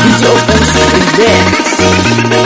He's your best friend.